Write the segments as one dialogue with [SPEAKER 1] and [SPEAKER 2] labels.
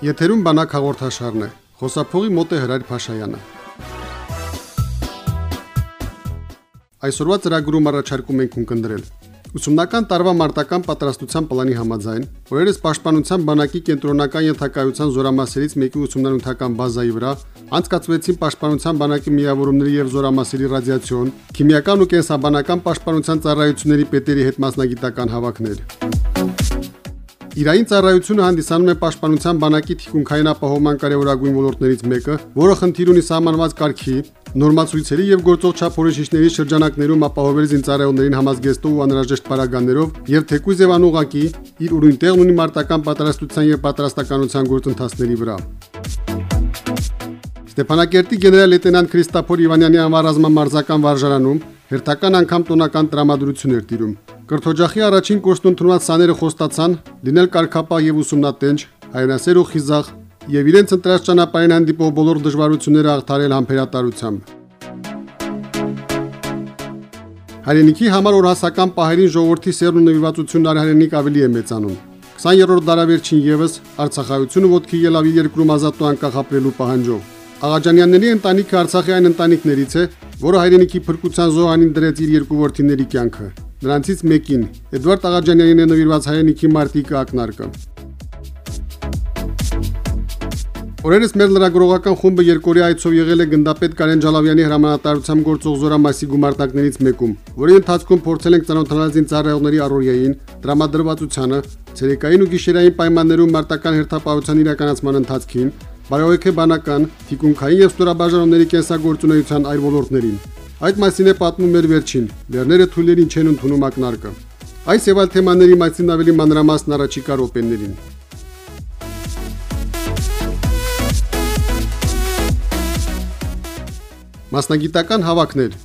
[SPEAKER 1] Եթերում բանակ հաղորդաշարն է։ Խոսափողի մոտ է Հրայր Փաշայանը։ Այսօրվա ծրագրում առաջարկում ենք ունկնդրել. Ուսումնական տարվա մարտական պատրաստության պլանի համաձայն օրերս Պաշտպանության բանակի կենտրոնական ենթակայության զորամասերից մեկի ուսումնարութական բազայի վրա անցկացվեցին Պաշտպանության բանակի միավորումների եւ զորամասերի ռադիացիոն, քիմիական ու կենսաբանական պաշտպանության ծառայությունների պետերի հետ մասնագիտական հավաքներ։ Իրային ծառայությունը հանդիսանում է պաշտպանության բանակի թիկունքային ապահովման կարևորագույն ոլորտներից մեկը, որը խնդիր ունի սահմանված կարգի, նորմացույցերի եւ գործող չափորոշիչների շրջանակներում ապահովել զինծառայողներին համազգեստով ու անհրաժեշտ բարագաներով եւ թեկուզ եւ անուղակի իր ուրույն տեղն ունի մարտական պատրաստության եւ պատրաստականության գործընթացների վրա։ Ստեփանակերտի գեներալ լեյտենանտ Քրիստոֆոր Իվանյանի անվան ռազմամարզական վարժարանում հերթական անգամ տոնական տրամադրություն էր տիրում։ Կրթօջախի առաջին կուրսն ընդունված սաները խոստացան. Լինել կարգապահ եւ ուսումնատենչ, հայրենասեր ու խիզախ եւ իրենց ընտրած ճանապարհին հանդիպող բոլոր դժվարությունները աղթարել համբերատարությամբ։ Հայրենիքի համար օրհասական պահերին ժողովրդի սերն ու նվիրվածությունն արհայրենիք ավելի է մեծանում։ 20-րդ դարավերջին եւս Արցախայությունը ոտքի ելավ երկրում ազատ ու անկախ ապրելու պահանջով։ Աղաջանյանների ընտանիքը Արցախի այն ընտանիքներից է, որը հայրենիքի փրկության զոհանին դրեց իր երկու որդիների կյանքը։ Նրանցից մեկին Էդվարդ Աղաջանյանին է նվիրված հայրենիքի մարտիկը ակնարկը։ Օրերս մեր լրագրողական խումբը երկորի այցով եղել է գնդապետ Կարեն Ջալավյանի հրամանատարությամբ գործող զորամասի գումարտակներից մեկում, որի ընթացքում փորձել ենք ծանոթանալ զինծառայողների առօրյային, դրամադրվածությանը, ցերեկային ու գիշերային պայմաններում մարտական հերթապահության իրականացման ընթացքին, բարոյեքեբանական, թիկունքային եւ ստորաբաժանումների կենսագործունեության այլ ոլորտներին։ Այդ մասին է պատմում մեր վերջին։ Լեռները թույլերին չեն ընդունում ակնարկը։ Այս եւ այլ թեմաների մասին ավելի մանրամասն առաջիկա րոպեներին։ Մասնագիտական հավաքներ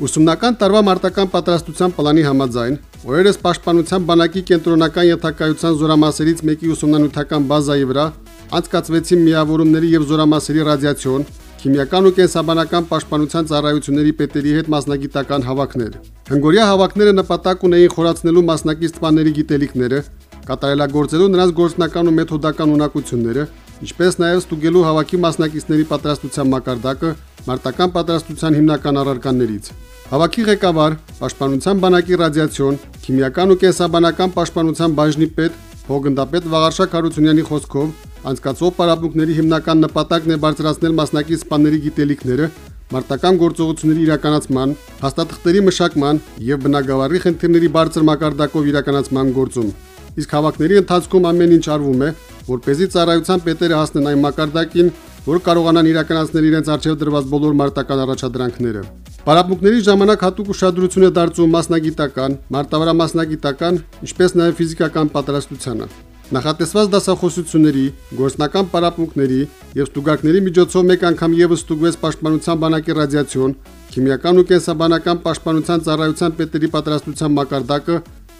[SPEAKER 1] Ուսումնական տարվա մարտական պատրաստության պլանի համաձայն օրերս Պաշտպանության բանակի կենտրոնական ենթակայության զորամասերից մեկի ուսումնանյութական բազայի վրա անցկացվեցին միավորումների եւ զորամասերի ռադիացիոն, քիմիական ու կենսաբանական պաշտպանության ծառայությունների պետերի հետ մասնագիտական հավաքներ։ Հնգորյա հավաքները նպատակ ունեին խորացնելու մասնակից սպաների գիտելիքները, կատարելագործելու նրանց գործնական ու մեթոդական ունակությունները, ինչպես նաև ստուգելու հավաքի մասնակիցների պատրաստության մակարդակը մարտական պատրաստության հիմնական առարկաներից։ Հավաքի ղեկավար, Պաշտպանության բանակի ռադիացիոն, քիմիական ու կենսաբանական պաշտպանության բաժնի պետ Հոգնդապետ Վաղարշակ Հարությունյանի խոսքով Անցկացող պարապմունքների հիմնական նպատակն է բարձրացնել մասնակից սպաների գիտելիքները մարտական գործողությունների իրականացման, հաստատղթերի մշակման եւ բնակավարի խնդիրների բարձր մակարդակով իրականացման գործում։ Իսկ հավաքների ընթացքում ամեն ինչ արվում է, որ เป զի ծառայության պետերը հասնեն այն մակարդակին, որ կարողանան իրականացնել իրենց արժեվ դրված բոլոր մարտական առաջադրանքները։ Պարապմունքների ժամանակ հատուկ ուշադրություն է դարձվում մասնագիտական, մարտավարամասնագիտական, ինչպես նաև ֆիզիկական պատրաստությանը։ Նախատեսված դասախոսությունների, գործնական պարապմունքների եւ ստուգարկների միջոցով մեկ անգամ եւս ստուգվեց Պաշտպանության բանակի ռադիացիոն, քիմիական ու կենսաբանական պաշտպանության ծառայության պետերի պատրաստության մակարդակը,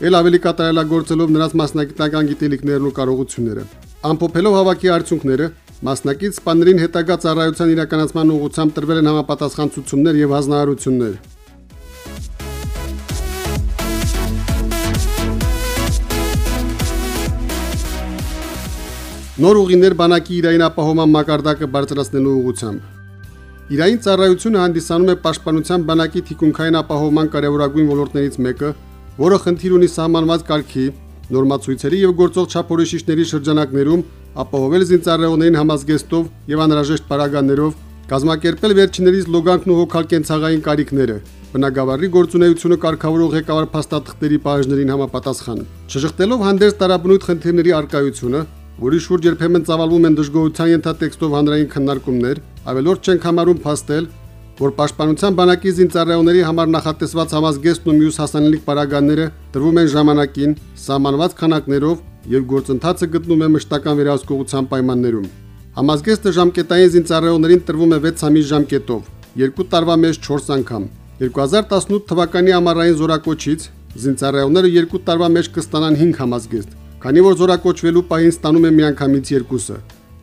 [SPEAKER 1] ել ավելի կատարելագործելով նրանց մասնագիտական գիտելիքներն ու կարողությունները։ Ամփոփելով հավաքի արդյունքները, մասնակից սպաներին հետագա ծառայության իրականացման ուղղությամբ տրվել են համապատասխան ցուցումներ եւ հանձնարարություններ։ նոր ուղիներ բանակի իրային ապահովման մակարդակը բարձրացնելու ուղղությամբ։ Իրային ծառայությունը հանդիսանում է պաշտպանության բանակի թիկունքային ապահովման կարևորագույն ոլորտներից մեկը, որը խնդիր ունի սահմանված կարգի, նորմացույցերի եւ գործող չափորոշիչների շրջանակներում ապահովել զինծառայողներին համազգեստով եւ անհրաժեշտ պարագաներով, կազմակերպել վերջիներից լոգանքն ու հոգալ կենցաղային կարիքները, բնակավարի գործունեությունը կարգավորող ղեկավար փաստաթղթերի պահանջներին համապատասխան։ Շժղտելով հանդերձ տարաբնույթ խնդիրների արկայությունը, որի շուրջ երբեմն ծավալվում են դժգոհության ենթատեքստով հանրային քննարկումներ, ավելորդ չենք համարում փաստել, որ Պաշտպանության բանակի զինծառայողների համար նախատեսված համազգեստն ու մյուս հասանելիք պարագաները տրվում են ժամանակին, սահմանված քանակներով եւ գործընթացը գտնում է մշտական վերահսկողության պայմաններում։ Համազգեստը ժամկետային զինծառայողներին տրվում է 6 ամիս ժամկետով, 2 տարվա մեջ 4 անգամ։ 2018 թվականի ամառային զորակոչից զինծառայողները 2 տարվա մեջ կստանան 5 համազգեստ, Քանի որ զորակոչվելու պահին ստանում է միանգամից երկուսը։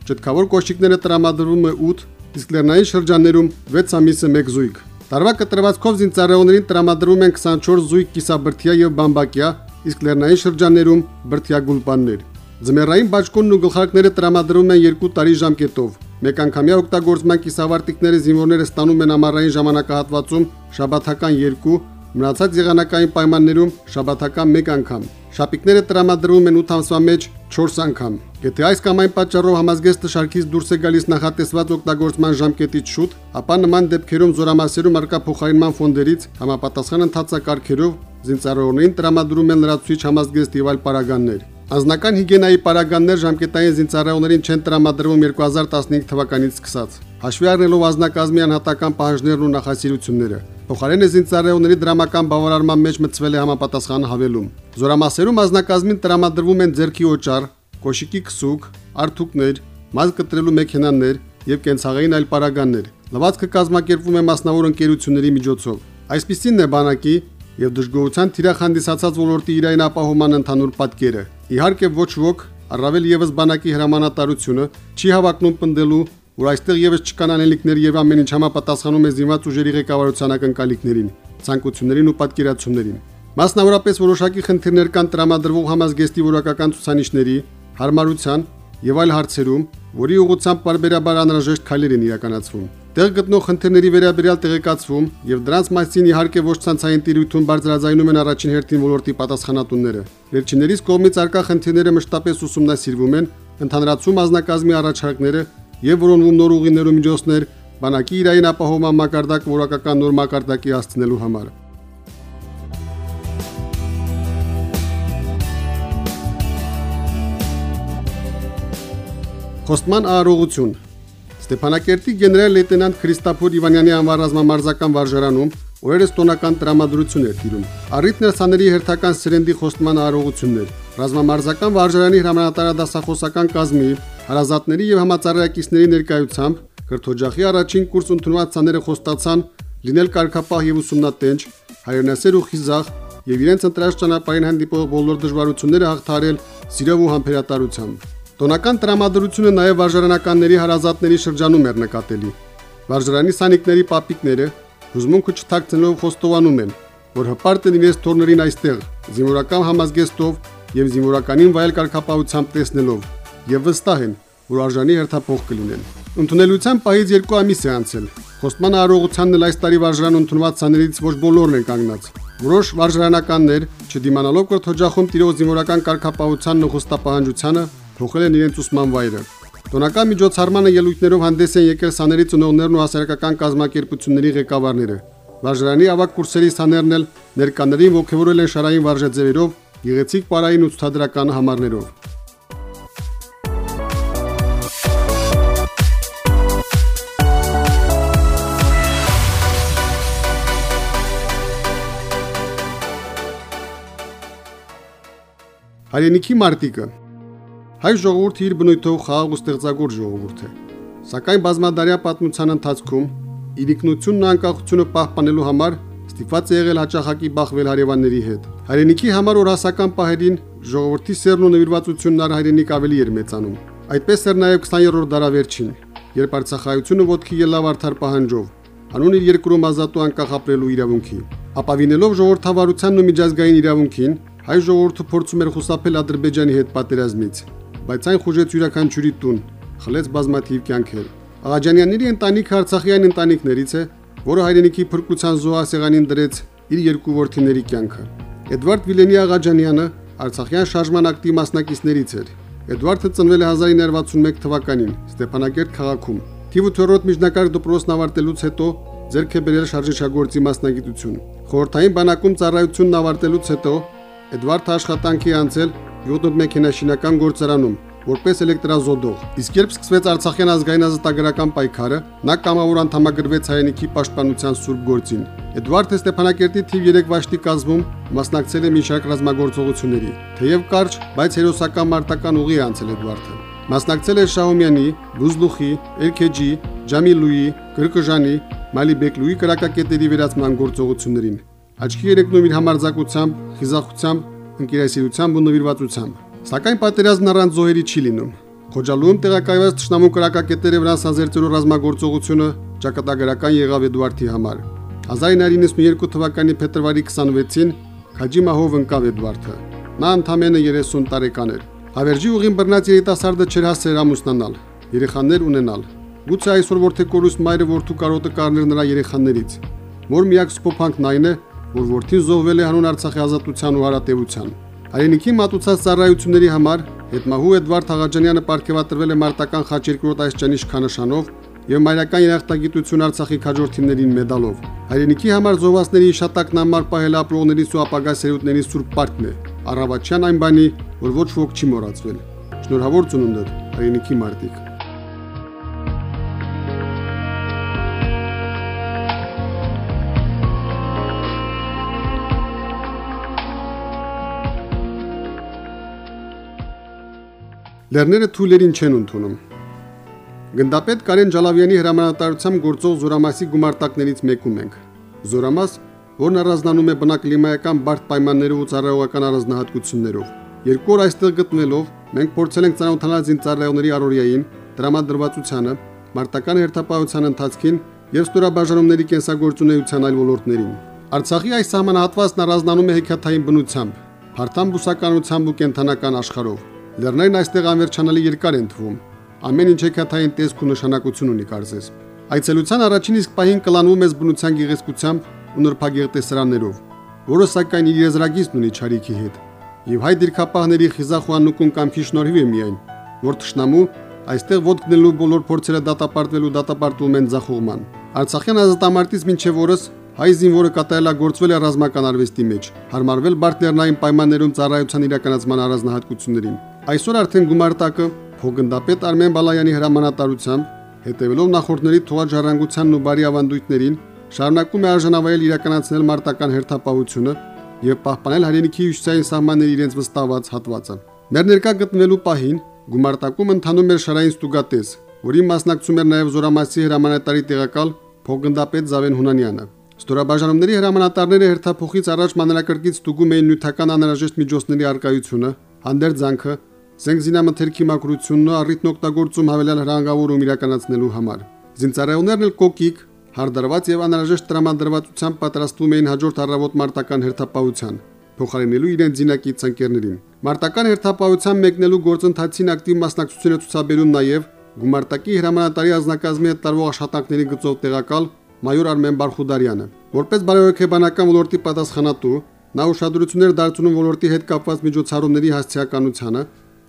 [SPEAKER 1] Ճտկավոր կոշիկները տրամադրվում է 8, իսկ լեռնային շրջաններում 6 ամիսը 1 զույգ։ Տարվա կտրվածքով զինծառայողներին տրամադրվում են 24 զույգ կիսաբրթյա եւ բամբակյա, իսկ լեռնային շրջաններում բրթյա գուլպաններ։ Ձմեռային բաճկոնն ու գլխարկները տրամադրվում են 2 տարի ժամկետով։ Մեկ անգամյա օգտագործման կիսավարտիկները զինվորները ստանում են ամառային ժամանակահատվածում շաբաթական 2, մնացած եղանակային պայմաններում շաբաթական 1 անգամ։ Շապիկները տրամադրվում են 8 ամսվա մեջ 4 անգամ։ Եթե այս կամ այն պատճառով համազգեստը շարքից դուրս է գալիս նախատեսված օգտագործման ժամկետից շուտ, ապա նման դեպքերում զորամասերում արկա փոխարինման ֆոնդերից համապատասխան ընթացակարգերով զինծառայողներին տրամադրում են լրացուցիչ համազգեստ եւ այլ պարագաններ։ Անձնական հիգիենայի պարագաններ ժամկետային զինծառայողներին չեն տրամադրվում 2015 թվականից սկսած։ Հաշվի առնելով ազնագազմի անհատական պահանջներն ու նախասիրությունները, փոխարենը զինծառայողների դրամական բավարարման մեջ մտցվել է համապատասխան հավելում։ Զորամասերում ազնագազմին տրամադրվում են ձերքի օճառ, կոշիկի քսուկ, արթուկներ, մազ կտրելու մեքենաներ եւ կենցաղային այլ պարագաններ։ Լվացքը կազմակերպվում է մասնավոր ընկերությունների միջոցով։ Այսպիսին է բանակի եւ դժգոհության թիրախ հանդիսացած ոլորտի իրային ապահովման ընդհանուր պատկերը։ Իհարկե ոչ ոք, առավել եւս բանակի հրամանատարությունը չի հավակնում պնդելու, որ այստեղ եւս չկան անելիքներ եւ ամեն ինչ համապատասխանում է զինված ուժերի ղեկավարության ակնկալիքներին, ցանկություններին ու պատկերացումներին։ Մասնավորապես որոշակի խնդիրներ կան տրամադրվող համազգեստի որակական ցուցանիշների, հարմարության եւ այլ հարցերում, որի ուղղությամբ բարբերաբար անհրաժեշտ քայլեր են իրականացվում։ Տեղ գտնող խնդիրների վերաբերյալ տեղեկացվում եւ դրանց մասին իհարկե ոչ ցանցային տիրույթում բարձրաձայնում են առաջին հերթին ոլորտի պատասխանատունները։ Վերջիններիս կողմից արկա խնդիրները մշտապես ուսումնասիրվում են, ընդհանրացում ազնագազմի առաջարկները եւ որոնվում նոր ուղիներ ու միջոցներ բանակի իրային ապահովման մակարդակ որակական նոր մակարդակի հասցնելու համար։ Խոստման արարողություն Ստեփանակերտի գեներալ լեյտենանտ Քրիստափոր Իվանյանի անվան ռազմամարզական վարժարանում օրերս տոնական տրամադրություն էր տիրում։ Առիթ ներսաների հերթական սերենդի խոստման արարողություններ։ Ռազմամարզական վարժարանի հրամանատարադասախոսական կազմի, հարազատների եւ համացարայակիցների ներկայությամբ Կրթօջախի առաջին կուրս ընդունված ցաները խոստացան լինել կարգապահ եւ ուսումնատենչ, հայրենասեր ու խիզախ եւ իրենց ընտրած ճանապարհին հանդիպող բոլոր դժվարությունները հաղթարել սիրով ու համբերատարությամբ։ Տոնական տրամադրությունը նաև վարժարանականների հարազատների շրջանում էր նկատելի։ Վարժարանի սանիկների պապիկները հուզմունքը չթաքցնելով խոստովանում են, որ հպարտ են իրենց թորներին այստեղ զինվորական համազգեստով եւ զինվորականին վայել կարգապահությամբ տեսնելով եւ վստահ են, որ արժանի հերթափոխ կլինեն։ Ընդունելության պահից երկու ամիս է անցել։ Խոստման արարողությանն էլ այս տարի վարժարան ընդունված ցաներից ոչ բոլորն են կանգնած։ Որոշ վարժարանականներ, չդիմանալով կրթօջախում տիրող զինվորական կարգապահության նխոստապահանջությանը, փոխել են իրենց ուսման վայրը։ Տոնական միջոցառմանը ելույթներով հանդես են եկել սաների ծնողներն ու հասարակական կազմակերպությունների ղեկավարները։ Վարժարանի ավակ կուրսերի սաներն էլ ներկաներին ողջորել են շարային վարժաձևերով, գեղեցիկ պարային ու ցուցադրական համարներով։ Հայրենիքի մարտիկը Հայ ժողովուրդը իր բնույթով խաղաղ ու ստեղծագործ ժողովուրդ է։ Սակայն բազմադարյա պատմության ընթացքում իր ինքնությունն ու անկախությունը պահպանելու համար ստիպված է եղել հաճախակի բախվել հարևանների հետ։ Հայրենիքի համար օրասական պահերին ժողովրդի սերն ու նվիրվածությունն առ հայրենիք ավելի էր մեծանում։ Այդպես էր նաև 20-րդ դարավերջին, երբ Արցախայությունը ոտքի ելավ արդար պահանջով, հանուն իր երկրում ազատ ու անկախ ապրելու իրավունքի։ Ապավինելով ժողովրդավարությանն ու միջազգային իրավունքին, հայ ժողովուրդը փորձում էր խուսափել Ադրբեջանի հետ պատերազմից բայց այն խոժեց յուրաքանչյուրի տուն, խլեց բազմաթիվ կյանքեր։ Աղաջանյանների ընտանիքը Արցախյան ընտանիքներից է, որը հայրենիքի փրկության զոհասեղանին դրեց իր երկու որդիների կյանքը։ Էդվարդ Վիլենի Աղաջանյանը Արցախյան շարժման ակտիվ մասնակիցներից էր։ Էդվարդը ծնվել է 1961 թվականին Ստեփանակերտ քաղաքում։ Թիվ 8-րդ միջնակարգ դպրոցն ավարտելուց հետո ձեռք է բերել շարժիչագործի մասնագիտություն։ Խորհրդային բանակում ծառայությունն ավարտելուց հետո Էդվարդը աշխատանքի անցել յուտոտ մեքենաշինական գործարանում որպես էլեկտրազոդող։ Իսկ երբ սկսվեց Արցախյան ազգային ազատագրական պայքարը, նա կամավոր անդամագրվեց հայրենիքի պաշտպանության սուրբ գործին։ Էդվարդը Ստեփանակերտի թիվ 3 վաշտի կազմում մասնակցել է մի շարք ռազմագործողությունների։ Թեև կարճ, բայց հերոսական մարտական ուղի անցել Էդվարդը։ Մասնակցել է Շահումյանի, Բուզլուխի, Էրքեջի, Ջամիլուի, Կրկժանի, Մալիբեկլուի կրակակետերի վերացման գործողություններին։ Աչքի երեկնում իր համարձակությամբ, խիզախությամբ ընկերասիրությամբ ու նվիրվածությամբ։ Սակայն պատերազմն առանց զոհերի չի լինում։ Խոջալուում տեղակայված ճշնամու կրակակետերը վրա սազերծելու ռազմագործողությունը ճակատագրական եղավ Էդվարդի համար։ 1992 թվականի փետրվարի 26-ին Քաջի Մահով ընկավ Էդվարդը։ Նա ընդամենը 30 տարեկան էր։ Հավերժի ուղին բռնած երիտասարդը չեր հասցրել ամուսնանալ, երեխաներ ունենալ։ Գուցե այսօր որթեկորուս մայրը որդու կարոտը կառներ նրա երեխաներից։ Մոր միակ սփոփանքն այն է, որ որդին զոհվել է հանուն Արցախի ազատության ու հարատեվության։ Հայրենիքի մատուցած ծառայությունների համար հետմահու Էդվարդ Աղաջանյանը ապարգևատրվել է մարտական խաչ երկրորդ այսճանի իշխանանշանով եւ մայրական երախտագիտություն Արցախի քաջորդիներին մեդալով։ Հայրենիքի համար զոհվածների իշտակն ամար պահել ապրողներից ու ապագա սերունդների սուրբ պարտն է։ Առավատյան այն բանի, որ ոչ ոք չի մոռացվել։ Շնորհավոր ծնունդդ, հայրենիքի մարտիկ։ Լեռները թույլերին չեն ընդունում։ Գնդապետ Կարեն Ջալավյանի հրամանատարությամբ գործող Զորամասի գումարտակներից մեկում ենք։ Զորամաս, որն առանձնանում է բնակլիմայական բարդ պայմաններով ու ծառայողական առանձնահատկություններով։ Երկու օր այստեղ գտնվելով մենք փորձել ենք ծանոթանալ զինծառայողների առօրյային, դրամադրվածությանը, մարտական հերթապահության ընթացքին եւ ստորաբաժանումների կենսագործունեության այլ ոլորտներին։ Արցախի այս սահմանահատվածն առանձնանում է հեքիաթային բնությամբ, փարթամ բուսականությամբ ու կենթանական աշխարհով Լեռներն այստեղ անվերջանալի երկար են թվում։ Ամեն ինչ հեքիաթային տեսք ու նշանակություն ունի կարծես։ Այցելության առաջին իսկ պահին կլանվում ես բնության գեղեցկությամբ ու նրբագեղ տեսարաններով, որը սակայն իր եզրագիծն ունի ճարիքի հետ։ Եվ հայ դիրքապահների խիզախ ու աննկուն կամքի շնորհիվ է միայն, որ ճշնամու այստեղ ոդկնելու բոլոր փորձերը դատապարտվելու դատապարտում են ձախողման։ Արցախյան ազատամարտից մինչև օրս հայ զինվորը կատարելագործվել է ռազմական արվեստի մեջ, հարմարվել բարդերնային պայմաններում ծառայության իրականացման առանձնահատկություններին։ Այսօր արդեն գումարտակը փոգնդապետ Արմեն Բալայանի հրամանատարությամբ, հետևելով նախորդների թողաջարանցությանն ու բարի ավանդույթներին, շարունակում է արժանավայել իրականացնել մարտական հերթապահությունը եւ պահպանել հայրենիքի հյուսիսային սահմանների իրենց վստահված հատվածը։ Մեր ներկա գտնվելու պահին գումարտակում ընթանում էր շարային ստուգատես, որին մասնակցում էր նաեւ Զորամասի հրամանատարի տեղակալ փոգնդապետ Զավեն Հունանյանը։ Ստորաբաժանումների հրամանատարները հերթափոխից առաջ մանրակրկիտ ստուգում էին նյութական անհրաժեշտ միջոցների արկայությունը, հանդերձանքը, Զենք զինամթերքի մակրությունն ու առիթն օգտագործում հավելյալ հրանգավորում իրականացնելու համար։ Զինծառայողներն էլ կոկիկ, հարդարված եւ անհրաժեշտ տրամադրվածությամբ պատրաստվում էին հաջորդ առավոտ մարտական հերթապահության, փոխարինելու իրենց զինակից ընկերներին։ Մարտական հերթապահության մեկնելու գործընթացին ակտիվ մասնակցություն է ցուցաբերում նաեւ գումարտակի հրամանատարի ազնագազմի հետ տարվող աշխատանքների գծով տեղակալ մայոր Արմեն Բարխուդարյանը։ Որպես բարոյական ոլորտի պատասխանատու, նա ուշադրություններ դարձնում ոլորտի հետ կապված միջոցառումների հասցեականությանը,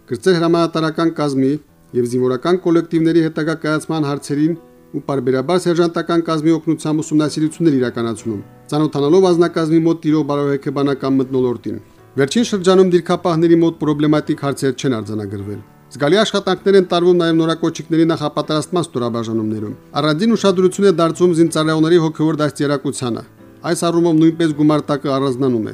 [SPEAKER 1] գրծեր հրամանատարական կազմի եւ զինվորական կոլեկտիվների հետագա կայացման հարցերին ու բարբերաբար սերժանտական կազմի օգնությամբ ուսումնասիրություններ իրականացնում, ցանոթանալով ազնագազմի մոտ տիրող բարոյեքեբանական մտնոլորտին։ Վերջին շրջանում դիրքապահների մոտ պրոբլեմատիկ հարցեր չեն արձանագրվել։ Զգալի աշխատանքներ են տարվում նաև նորակոչիկների նախապատրաստման ստորաբաժանումներում։ Առանձին ուշադրություն է դարձում զինծառայողների հոգևոր դաստիարակությանը։ Այս առումով նույնպես գումարտակը առանձնանում է։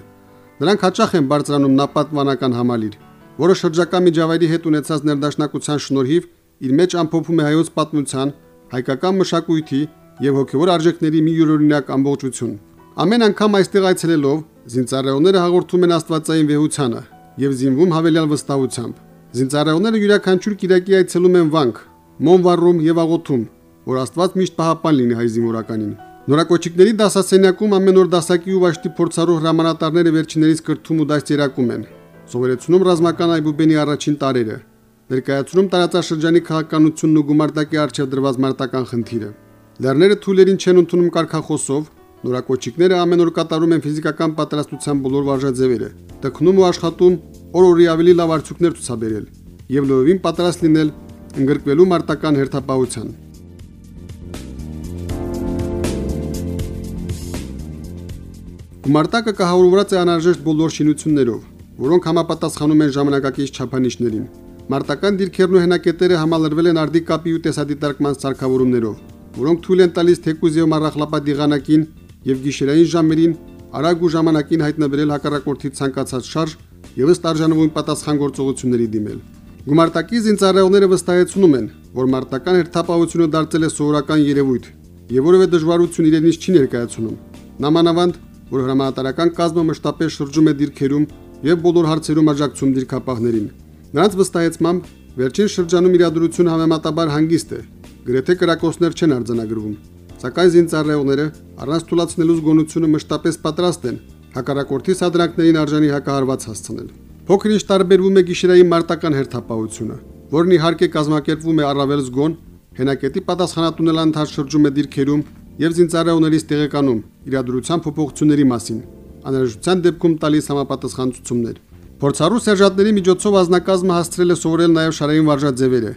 [SPEAKER 1] Նրանք հաճախ են բարձրանում նապատվանական համալիր, որը շրջակա միջավայրի հետ ունեցած ներդաշնակության շնորհիվ իր մեջ ամփոփում է հայոց պատմության, հայկական մշակույթի եւ հոգեվոր արժեքների մի յուրօրինակ ամբողջություն։ Ամեն անգամ այստեղ այցելելով զինծառայողները հաղորդում են Աստվածային վեհությանը եւ զինվում հավելյալ վստահությամբ։ Զինծառայողները յուրաքանչյուր Կիրակի այցելում են վանք, մոմ վառում եւ աղոթում, որ Աստված միշտ պահապան լինի հայ զինվորականին։ Նորակոչիկների դասասենյակում ամեն օր դասակի ու վաշտի փորձառու հրամանատարները վերջիներից կրթում ու դաստիարակում են սովորեցնում ռազմական այբուբենի առաջին տարերը, ներկայացնում տարածաշրջանի քաղաքականությունն ու գումարտակի արչև դրված մարտական խնդիրը։ Լեռները թույլերին չեն ընդունում կարկախոսով, նորակոչիկները ամեն օր կատարում են ֆիզիկական պատրաստության բոլոր վարժաձևերը, տքնում ու աշխատում օր-օրի ավելի լավ արդյունքներ ցուցաբերել եւ լովին պատրաստ լինել ընդգրկվելու մարտական հերթապահության։ Գումարտակը կահավորված է անհրաժեշտ բոլոր շինություններով, որոնք համապատասխանում են ժամանակակից չափանիշներին։ Մարտական դիրքերն ու հենակետերը համալրվել են արդի կապի ու տեսադիտարկման սարքավորումներով, որոնք թույլ են տալիս թեկուզ եւ մառախլապատ եղանակին եւ գիշերային ժամերին արագ ու ժամանակին հայտնաբերել հակառակորդի ցանկացած շարժ եւ ըստ արժանովին պատասխանատվությունների դիմել։ Գումարտակի զինծառայողները վստահեցնում են, որ մարտական հերթապահությունը դարձել է սովորական երևույթ եւ որևէ դժվարություն իրենից չի ներկայացնում։ Նամանավանդ, որ հրամանատարական կազմը մշտապես շրջում է դիրքերում եւ բոլոր հարցերում աջակցում դիրքապահներին։ Նրանց վստահեցմամբ վերջին շրջանում իրադրությունը համեմատաբար հանգիստ է, գրեթե կրակոցներ չեն արձանագրվում։ Սակայն զինծառայողները առանց թույլատնելու զգոնությունը մշտապես պատրաստ են հակառակորդի սադրանքներին արժանի հակահարված հասցնել։ Փոքր-ինչ տարբերվում է գիշերային մարտական հերթապահությունը, որն իհարկե կազմակերպվում է առավել զգոն, հենակետի պատասխանատունել անդար շրջում է դիրքերում եւ զինծառայողներից տեղեկանում իրադրության փոփոխությունների մասին, անհրաժեշտության դեպքում տալիս համապատասխան ցուցումներ։ Փորձառու սերժանտների միջոցով ազնակազմը հասցրել է սովորել նաև շարային վարժաձևերը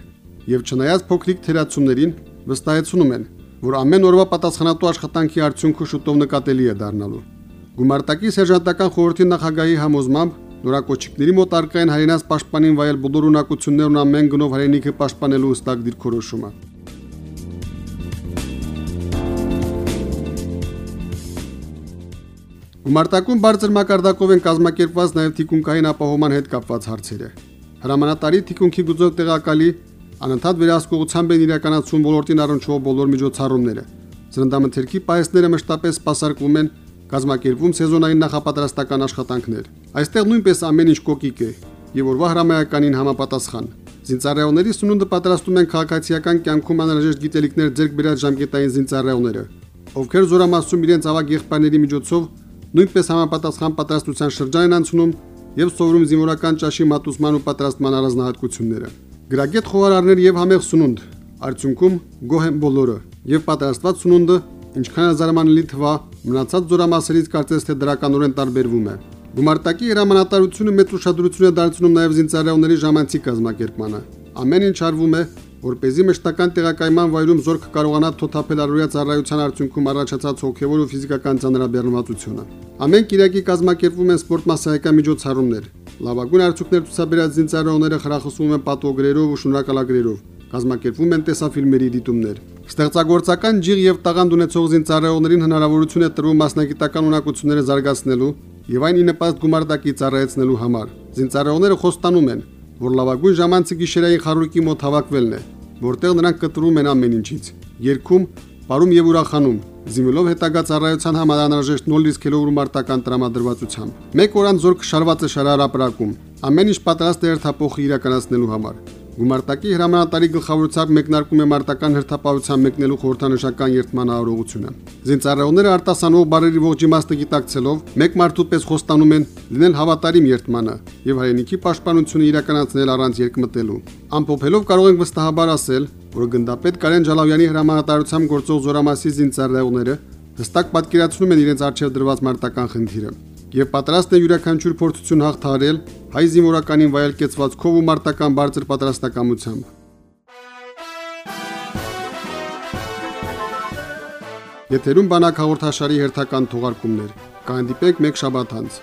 [SPEAKER 1] եւ չնայած փոքրիկ թերացումներին վստահեցնում են, որ ամեն օրվա պատասխանատու աշխատանքի արդյունքը շուտով նկատելի է դառնալու։ Գումարտակի սերժանտական խորհրդի նախագահի համոզմամբ նորակոչիկների մոտ արկային հայրենաց պաշտպանին վայել բոլոր ունակություններն ամեն գնով հայրենիքը պաշտպանելու հստակ դիրքորոշումը։ Գումարտակում բարձր մակարդակով են կազմակերպված նաև թիկունքային ապահովման հետ կապված հարցերը։ Հրամանատարի թիկունքի գծով տեղակալի անընդհատ վերահսկողությամբ են իրականացում ոլորտին առնչվող բոլոր միջոցառումները։ Ծննդամթերքի պայեսները մշտապես սպասարկվում են, կազմակերպվում սեզոնային նախապատրաստական աշխատանքներ։ Այստեղ նույնպես ամեն ինչ կոկիկ է եւ օրվա հրամայականին համապատասխան։ Զինծառայողների սնունդը պատրաստում են քաղաքացիական կյանքում անհրաժեշտ գիտելիքներ ձեռք բերած ժամկետային զինծառայողները, ովքեր զորամասում իրենց ավագ եղբայրների միջոցով նույնպես համապատասխան պատրաստության շրջան են անցնում եւ սովորում զինվորական ճաշի մատուցման ու պատրաստման առանձնահատկությունները։ Գրագետ խոհարարներ եւ համեղ սնունդ, արդյունքում գոհ են բոլորը եւ պատրաստված սնունդը ինչքան զարմանալի թվա մնացած զորամասերից կարծես թե դրականորեն տարբերվում է։ Գումարտակի հրամանատարությունը մեծ ուշադրություն է դարձնում նաև զինծառայողների ժամանցի կազմակերպմանը։ Ամեն ինչ արվում է որ เป զի մշտական տեղակայման վայրում զորք կարողանա թոթափել առօրյա ծառայության արդյունքում առաջացած հոգևոր ու ֆիզիկական ծանրաբեռնվածությունը։ Ամեն Կիրակի կազմակերպվում են սպորտ մասսայական միջոցառումներ։ Լավագույն արդյունքներ ցուցաբերած զինծառայողները խրախուսվում են պատվոգրերով ու շնորհակալագրերով։ Կազմակերպվում են տեսաֆիլմերի դիտումներ։ Ստեղծագործական ջիղ եւ տաղանդ ունեցող զինծառայողներին հնարավորություն է տրվում մասնագիտական ունակությունները զարգացնելու եւ այն ի նպաստ գումարտակի ծառայեցնելու համար։ Զինծառայողները խոստանում են, որ լավագույն ժամանցը գիշերային խարույկի մոտ հավաքվելն է, որտեղ նրանք կտրում են ամեն ինչից։ Երկում, բարում եւ ուրախանում, զինվելով հետագա ծառայության համար անհրաժեշտ 0 կիլոգրամ մարտական տրամադրվածությամբ։ Մեկ օր անձորք շարված է շարարապրակում, ամեն ինչ պատրաստ է երթափոխը իրականացնելու համար։ Գումարտակի հրամանատարի գլխավորությամբ մեկնարկում է մարտական հերթապահության մեկնելու խորհրդանշական երթման արարողությունը։ Զինծառայողները արտասանող բարերի ողջի մասը գիտակցելով մեկ մարդու պես խոստանում են լինել հավատարիմ երթմանը եւ հայրենիքի պաշտպանությունը իրականացնել առանց երկմտելու։ Ամփոփելով կարող ենք վստահաբար ասել, որ գնդապետ Կարեն Ջալավյանի հրամանատարությամբ գործող զորամասի զինծառայողները հստակ պատկերացնում են իրենց արժև դրված մարտական խնդիրը եւ պատրաստ է յուրաքանչյուր փորձություն հաղթահարել հայ զինվորականին վայել կեցվածքով ու մարտական բարձր պատրաստակամությամբ։ Եթերում բանակ հաղորդաշարի հերթական թողարկումներ։ Կհանդիպենք մեկ շաբաթ անց։